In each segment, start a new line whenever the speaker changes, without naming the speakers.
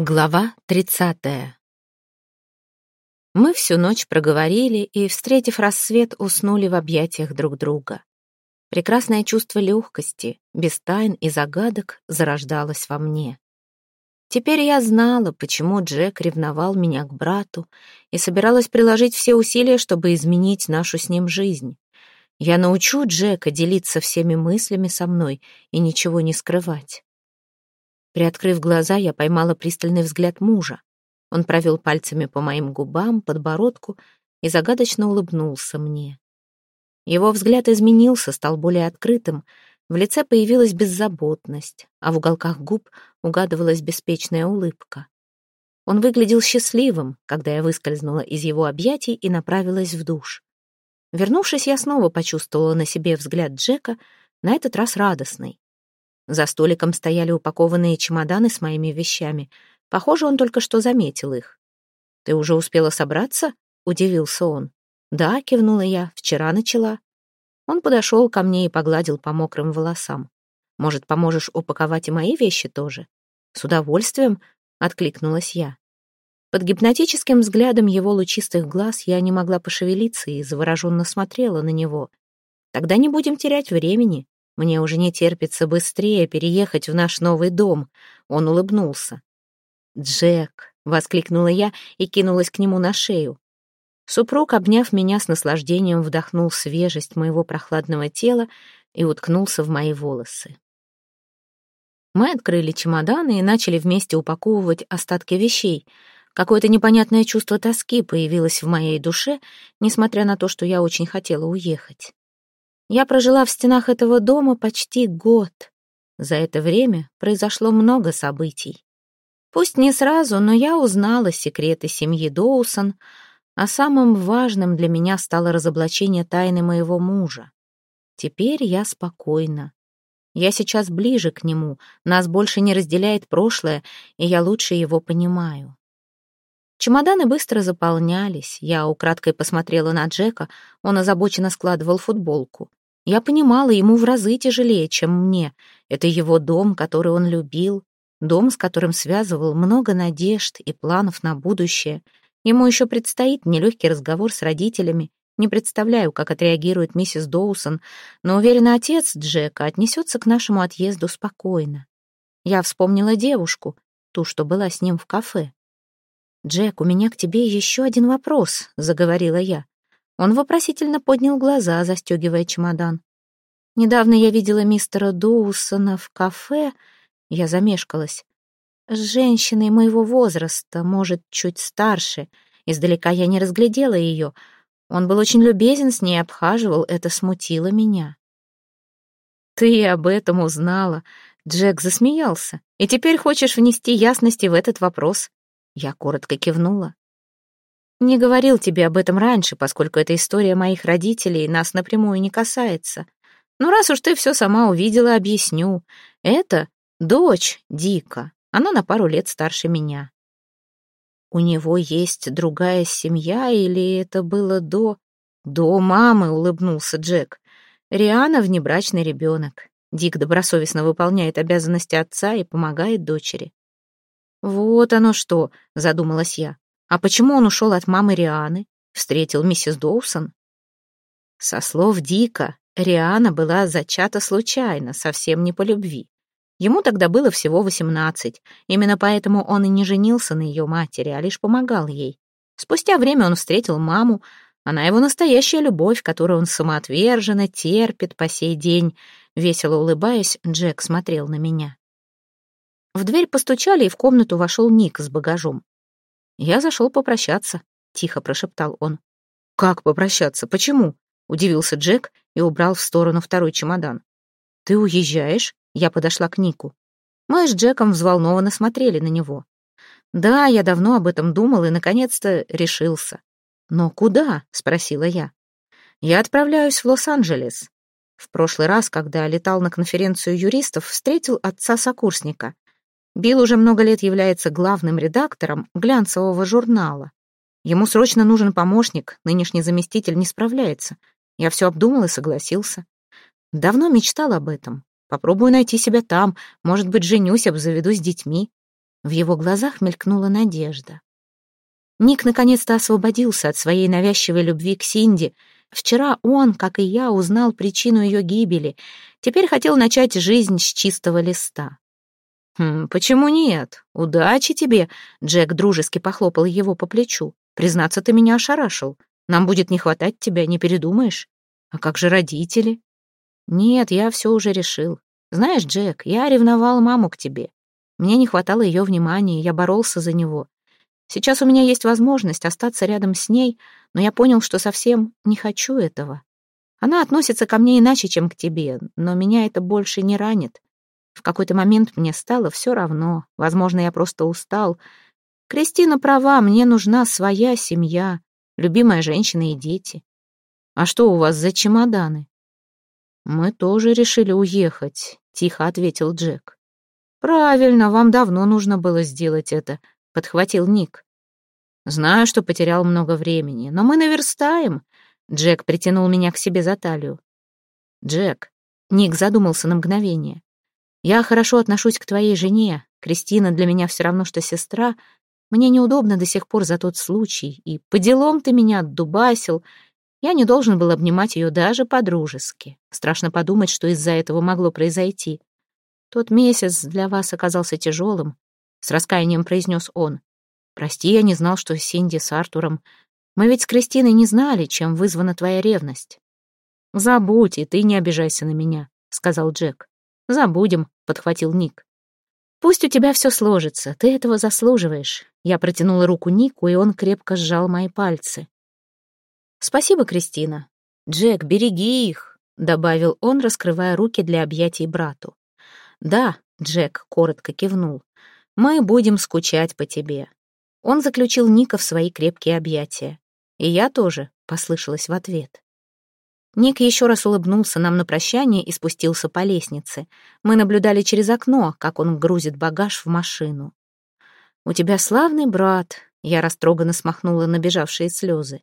Глава тридцатая. Мы всю ночь проговорили и, встретив рассвет, уснули в объятиях друг друга. Прекрасное чувство легкости, без тайн и загадок, зарождалось во мне. Теперь я знала, почему Джек ревновал меня к брату и собиралась приложить все усилия, чтобы изменить нашу с ним жизнь. Я научу Джека делиться всеми мыслями со мной и ничего не скрывать. Приоткрыв глаза, я поймала пристальный взгляд мужа. Он провел пальцами по моим губам, подбородку и загадочно улыбнулся мне. Его взгляд изменился, стал более открытым, в лице появилась беззаботность, а в уголках губ угадывалась беспечная улыбка. Он выглядел счастливым, когда я выскользнула из его объятий и направилась в душ. Вернувшись, я снова почувствовала на себе взгляд Джека, на этот раз радостный. За столиком стояли упакованные чемоданы с моими вещами. Похоже, он только что заметил их. «Ты уже успела собраться?» — удивился он. «Да», — кивнула я, — «вчера начала». Он подошел ко мне и погладил по мокрым волосам. «Может, поможешь упаковать и мои вещи тоже?» «С удовольствием», — откликнулась я. Под гипнотическим взглядом его лучистых глаз я не могла пошевелиться и завороженно смотрела на него. «Тогда не будем терять времени», мне уже не терпится быстрее переехать в наш новый дом. Он улыбнулся. «Джек!» — воскликнула я и кинулась к нему на шею. Супруг, обняв меня с наслаждением, вдохнул свежесть моего прохладного тела и уткнулся в мои волосы. Мы открыли чемоданы и начали вместе упаковывать остатки вещей. Какое-то непонятное чувство тоски появилось в моей душе, несмотря на то, что я очень хотела уехать. Я прожила в стенах этого дома почти год. За это время произошло много событий. Пусть не сразу, но я узнала секреты семьи Доусон, а самым важным для меня стало разоблачение тайны моего мужа. Теперь я спокойна. Я сейчас ближе к нему, нас больше не разделяет прошлое, и я лучше его понимаю. Чемоданы быстро заполнялись. Я украдкой посмотрела на Джека, он озабоченно складывал футболку. Я понимала, ему в разы тяжелее, чем мне. Это его дом, который он любил, дом, с которым связывал много надежд и планов на будущее. Ему еще предстоит нелегкий разговор с родителями. Не представляю, как отреагирует миссис Доусон, но уверена, отец Джека отнесется к нашему отъезду спокойно. Я вспомнила девушку, ту, что была с ним в кафе. «Джек, у меня к тебе еще один вопрос», — заговорила я. Он вопросительно поднял глаза, застегивая чемодан. «Недавно я видела мистера Доусона в кафе. Я замешкалась. С женщиной моего возраста, может, чуть старше. Издалека я не разглядела ее. Он был очень любезен с ней, обхаживал. Это смутило меня». «Ты об этом узнала?» Джек засмеялся. «И теперь хочешь внести ясности в этот вопрос?» Я коротко кивнула. Не говорил тебе об этом раньше, поскольку эта история моих родителей нас напрямую не касается. Но раз уж ты все сама увидела, объясню. Это дочь Дика. Она на пару лет старше меня. У него есть другая семья, или это было до... До мамы, улыбнулся Джек. Риана — внебрачный ребенок. Дик добросовестно выполняет обязанности отца и помогает дочери. «Вот оно что», — задумалась я. А почему он ушел от мамы Рианы? Встретил миссис Доусон? Со слов Дика, Риана была зачата случайно, совсем не по любви. Ему тогда было всего восемнадцать. Именно поэтому он и не женился на ее матери, а лишь помогал ей. Спустя время он встретил маму. Она его настоящая любовь, которую он самоотверженно терпит по сей день. Весело улыбаясь, Джек смотрел на меня. В дверь постучали, и в комнату вошел Ник с багажом. «Я зашел попрощаться», — тихо прошептал он. «Как попрощаться? Почему?» — удивился Джек и убрал в сторону второй чемодан. «Ты уезжаешь?» — я подошла к Нику. Мы с Джеком взволнованно смотрели на него. «Да, я давно об этом думал и, наконец-то, решился». «Но куда?» — спросила я. «Я отправляюсь в Лос-Анджелес. В прошлый раз, когда летал на конференцию юристов, встретил отца сокурсника. Билл уже много лет является главным редактором глянцевого журнала. Ему срочно нужен помощник, нынешний заместитель не справляется. Я все обдумал и согласился. Давно мечтал об этом. Попробую найти себя там, может быть, женюсь, обзаведусь детьми. В его глазах мелькнула надежда. Ник наконец-то освободился от своей навязчивой любви к Синди. Вчера он, как и я, узнал причину ее гибели. Теперь хотел начать жизнь с чистого листа. «Хм, «Почему нет? Удачи тебе!» Джек дружески похлопал его по плечу. «Признаться, ты меня ошарашил. Нам будет не хватать тебя, не передумаешь? А как же родители?» «Нет, я все уже решил. Знаешь, Джек, я ревновал маму к тебе. Мне не хватало ее внимания, я боролся за него. Сейчас у меня есть возможность остаться рядом с ней, но я понял, что совсем не хочу этого. Она относится ко мне иначе, чем к тебе, но меня это больше не ранит. В какой-то момент мне стало все равно. Возможно, я просто устал. Кристина права, мне нужна своя семья, любимая женщина и дети. А что у вас за чемоданы? Мы тоже решили уехать, тихо ответил Джек. Правильно, вам давно нужно было сделать это, подхватил Ник. Знаю, что потерял много времени, но мы наверстаем. Джек притянул меня к себе за талию. Джек, Ник задумался на мгновение. Я хорошо отношусь к твоей жене. Кристина для меня все равно, что сестра. Мне неудобно до сих пор за тот случай. И по делам ты меня отдубасил. Я не должен был обнимать ее даже по-дружески. Страшно подумать, что из-за этого могло произойти. Тот месяц для вас оказался тяжелым, — с раскаянием произнес он. Прости, я не знал, что Синди с Артуром. Мы ведь с Кристиной не знали, чем вызвана твоя ревность. Забудь, и ты не обижайся на меня, — сказал Джек. «Забудем», — подхватил Ник. «Пусть у тебя все сложится, ты этого заслуживаешь». Я протянула руку Нику, и он крепко сжал мои пальцы. «Спасибо, Кристина. Джек, береги их», — добавил он, раскрывая руки для объятий брату. «Да», — Джек коротко кивнул, — «мы будем скучать по тебе». Он заключил Ника в свои крепкие объятия. «И я тоже», — послышалось в ответ. Ник еще раз улыбнулся нам на прощание и спустился по лестнице. Мы наблюдали через окно, как он грузит багаж в машину. «У тебя славный брат», — я растроганно смахнула набежавшие слезы.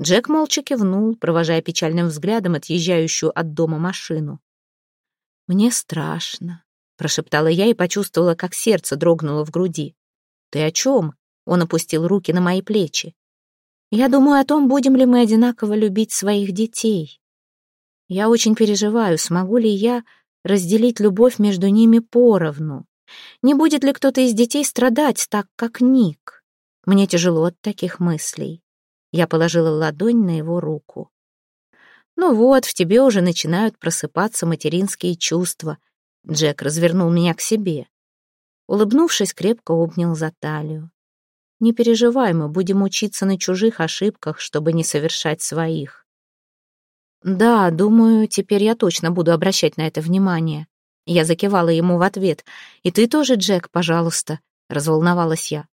Джек молча кивнул, провожая печальным взглядом отъезжающую от дома машину. «Мне страшно», — прошептала я и почувствовала, как сердце дрогнуло в груди. «Ты о чем?» — он опустил руки на мои плечи. Я думаю о том, будем ли мы одинаково любить своих детей. Я очень переживаю, смогу ли я разделить любовь между ними поровну. Не будет ли кто-то из детей страдать так, как Ник? Мне тяжело от таких мыслей. Я положила ладонь на его руку. Ну вот, в тебе уже начинают просыпаться материнские чувства. Джек развернул меня к себе. Улыбнувшись, крепко обнял за талию. Не переживай, мы будем учиться на чужих ошибках, чтобы не совершать своих. Да, думаю, теперь я точно буду обращать на это внимание. Я закивала ему в ответ. И ты тоже, Джек, пожалуйста, разволновалась я.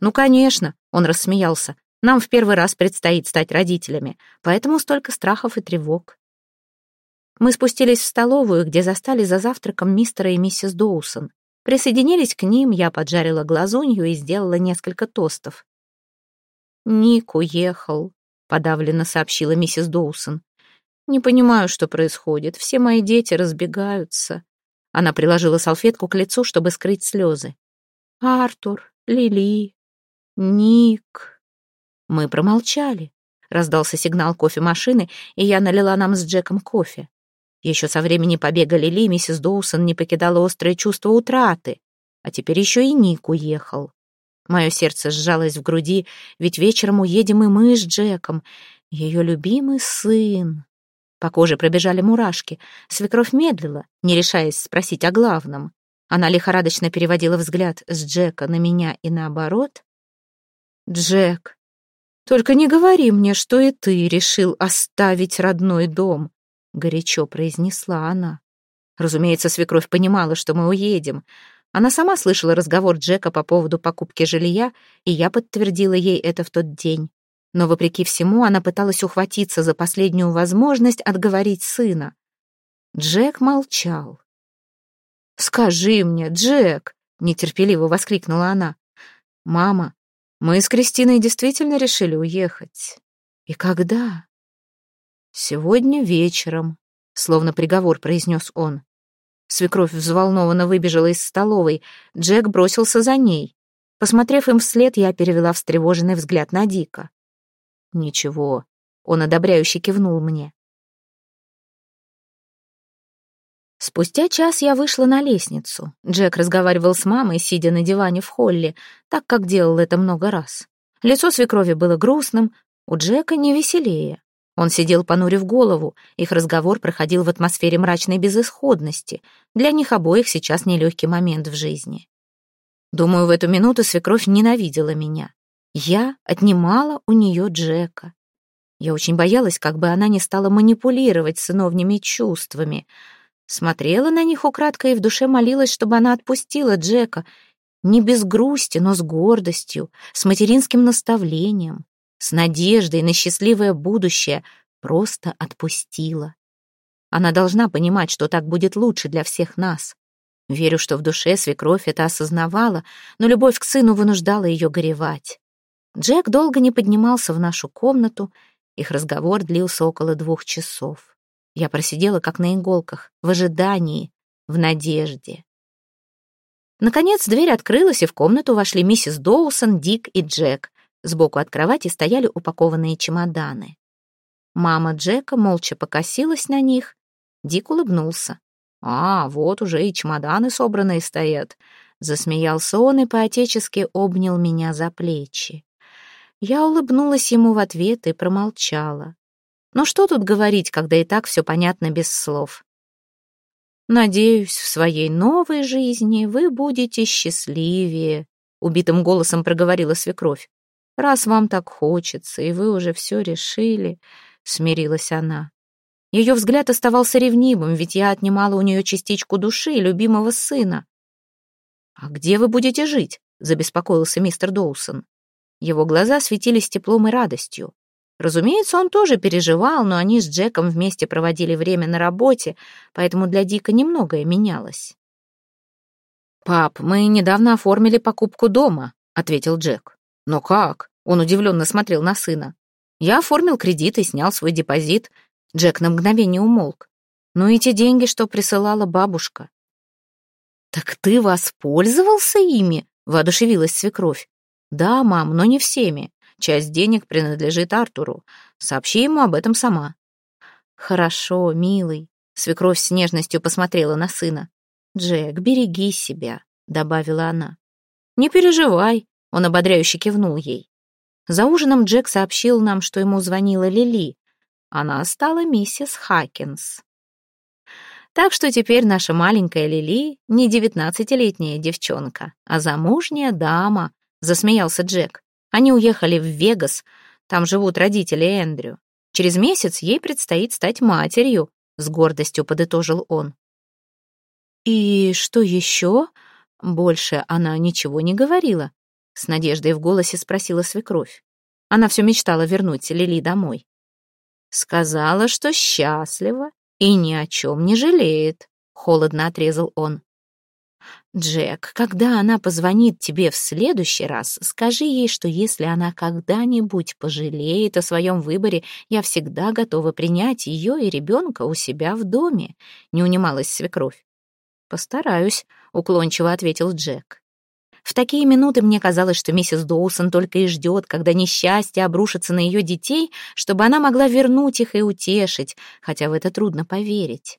Ну, конечно, он рассмеялся. Нам в первый раз предстоит стать родителями, поэтому столько страхов и тревог. Мы спустились в столовую, где застали за завтраком мистера и миссис Доусон. Присоединились к ним, я поджарила глазунью и сделала несколько тостов. «Ник уехал», — подавленно сообщила миссис Доусон. «Не понимаю, что происходит. Все мои дети разбегаются». Она приложила салфетку к лицу, чтобы скрыть слезы. «Артур, Лили, Ник...» Мы промолчали. Раздался сигнал кофемашины, и я налила нам с Джеком кофе. Еще со времени побега Лили миссис Доусон не покидала острое чувство утраты, а теперь еще и Ник уехал. Мое сердце сжалось в груди, ведь вечером уедем и мы с Джеком, ее любимый сын. По коже пробежали мурашки. Свекровь медлила, не решаясь спросить о главном. Она лихорадочно переводила взгляд с Джека на меня и наоборот. «Джек, только не говори мне, что и ты решил оставить родной дом горячо произнесла она. Разумеется, свекровь понимала, что мы уедем. Она сама слышала разговор Джека по поводу покупки жилья, и я подтвердила ей это в тот день. Но, вопреки всему, она пыталась ухватиться за последнюю возможность отговорить сына. Джек молчал. «Скажи мне, Джек!» — нетерпеливо воскликнула она. «Мама, мы с Кристиной действительно решили уехать. И когда?» «Сегодня вечером», — словно приговор произнес он. Свекровь взволнованно выбежала из столовой. Джек бросился за ней. Посмотрев им вслед, я перевела встревоженный взгляд на Дика. «Ничего», — он одобряюще кивнул мне. Спустя час я вышла на лестницу. Джек разговаривал с мамой, сидя на диване в холле, так как делал это много раз. Лицо свекрови было грустным, у Джека не веселее. Он сидел, понурив голову, их разговор проходил в атмосфере мрачной безысходности. Для них обоих сейчас нелегкий момент в жизни. Думаю, в эту минуту свекровь ненавидела меня. Я отнимала у нее Джека. Я очень боялась, как бы она не стала манипулировать сыновними чувствами. Смотрела на них украдкой и в душе молилась, чтобы она отпустила Джека. Не без грусти, но с гордостью, с материнским наставлением с надеждой на счастливое будущее, просто отпустила. Она должна понимать, что так будет лучше для всех нас. Верю, что в душе свекровь это осознавала, но любовь к сыну вынуждала ее горевать. Джек долго не поднимался в нашу комнату, их разговор длился около двух часов. Я просидела как на иголках, в ожидании, в надежде. Наконец дверь открылась, и в комнату вошли миссис Доусон, Дик и Джек. Сбоку от кровати стояли упакованные чемоданы. Мама Джека молча покосилась на них. Дик улыбнулся. «А, вот уже и чемоданы собранные стоят». Засмеялся он и поотечески обнял меня за плечи. Я улыбнулась ему в ответ и промолчала. Но что тут говорить, когда и так все понятно без слов? «Надеюсь, в своей новой жизни вы будете счастливее», — убитым голосом проговорила свекровь. «Раз вам так хочется, и вы уже все решили», — смирилась она. Ее взгляд оставался ревнивым, ведь я отнимала у нее частичку души и любимого сына. «А где вы будете жить?» — забеспокоился мистер Доусон. Его глаза светились теплом и радостью. Разумеется, он тоже переживал, но они с Джеком вместе проводили время на работе, поэтому для Дика немногое менялось. «Пап, мы недавно оформили покупку дома», — ответил Джек. «Но как?» — он удивленно смотрел на сына. «Я оформил кредит и снял свой депозит». Джек на мгновение умолк. «Ну и те деньги, что присылала бабушка». «Так ты воспользовался ими?» — воодушевилась свекровь. «Да, мам, но не всеми. Часть денег принадлежит Артуру. Сообщи ему об этом сама». «Хорошо, милый», — свекровь с нежностью посмотрела на сына. «Джек, береги себя», — добавила она. «Не переживай, он ободряюще кивнул ей. За ужином Джек сообщил нам, что ему звонила Лили. Она стала миссис Хакинс. Так что теперь наша маленькая Лили не девятнадцатилетняя девчонка, а замужняя дама, засмеялся Джек. Они уехали в Вегас, там живут родители Эндрю. Через месяц ей предстоит стать матерью, с гордостью подытожил он. И что еще? Больше она ничего не говорила, с надеждой в голосе спросила свекровь. Она все мечтала вернуть Лили домой. Сказала, что счастлива и ни о чем не жалеет, холодно отрезал он. Джек, когда она позвонит тебе в следующий раз, скажи ей, что если она когда-нибудь пожалеет о своем выборе, я всегда готова принять ее и ребенка у себя в доме, не унималась свекровь. Постараюсь, уклончиво ответил Джек. В такие минуты мне казалось, что миссис Доусон только и ждет, когда несчастье обрушится на ее детей, чтобы она могла вернуть их и утешить, хотя в это трудно поверить.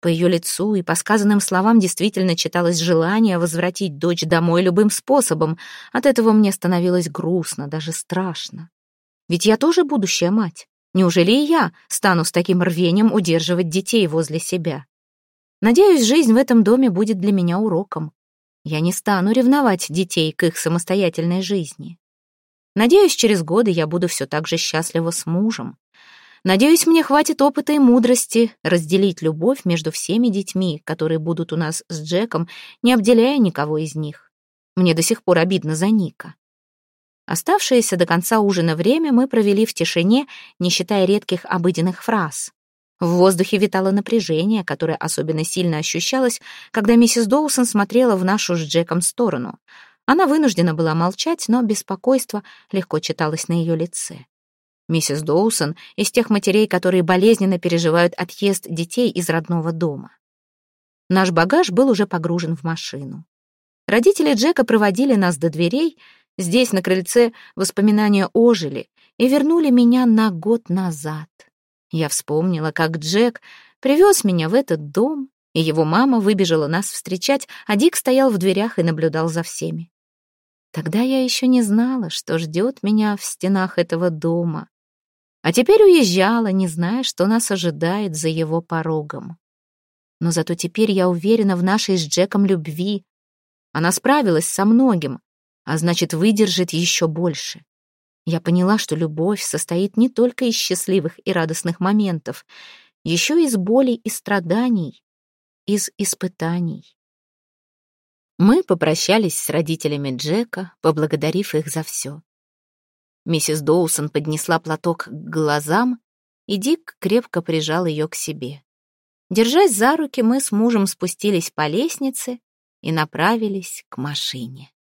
По ее лицу и по сказанным словам действительно читалось желание возвратить дочь домой любым способом. От этого мне становилось грустно, даже страшно. Ведь я тоже будущая мать. Неужели и я стану с таким рвением удерживать детей возле себя? Надеюсь, жизнь в этом доме будет для меня уроком. Я не стану ревновать детей к их самостоятельной жизни. Надеюсь, через годы я буду все так же счастлива с мужем. Надеюсь, мне хватит опыта и мудрости разделить любовь между всеми детьми, которые будут у нас с Джеком, не обделяя никого из них. Мне до сих пор обидно за Ника. Оставшееся до конца ужина время мы провели в тишине, не считая редких обыденных фраз. В воздухе витало напряжение, которое особенно сильно ощущалось, когда миссис Доусон смотрела в нашу с Джеком сторону. Она вынуждена была молчать, но беспокойство легко читалось на ее лице. Миссис Доусон из тех матерей, которые болезненно переживают отъезд детей из родного дома. Наш багаж был уже погружен в машину. Родители Джека проводили нас до дверей, здесь, на крыльце, воспоминания ожили и вернули меня на год назад. Я вспомнила, как Джек привез меня в этот дом, и его мама выбежала нас встречать, а Дик стоял в дверях и наблюдал за всеми. Тогда я еще не знала, что ждет меня в стенах этого дома. А теперь уезжала, не зная, что нас ожидает за его порогом. Но зато теперь я уверена в нашей с Джеком любви. Она справилась со многим, а значит, выдержит еще больше. Я поняла, что любовь состоит не только из счастливых и радостных моментов, еще из болей и страданий, из испытаний. Мы попрощались с родителями Джека, поблагодарив их за все. Миссис Доусон поднесла платок к глазам, и Дик крепко прижал ее к себе. Держась за руки, мы с мужем спустились по лестнице и направились к машине.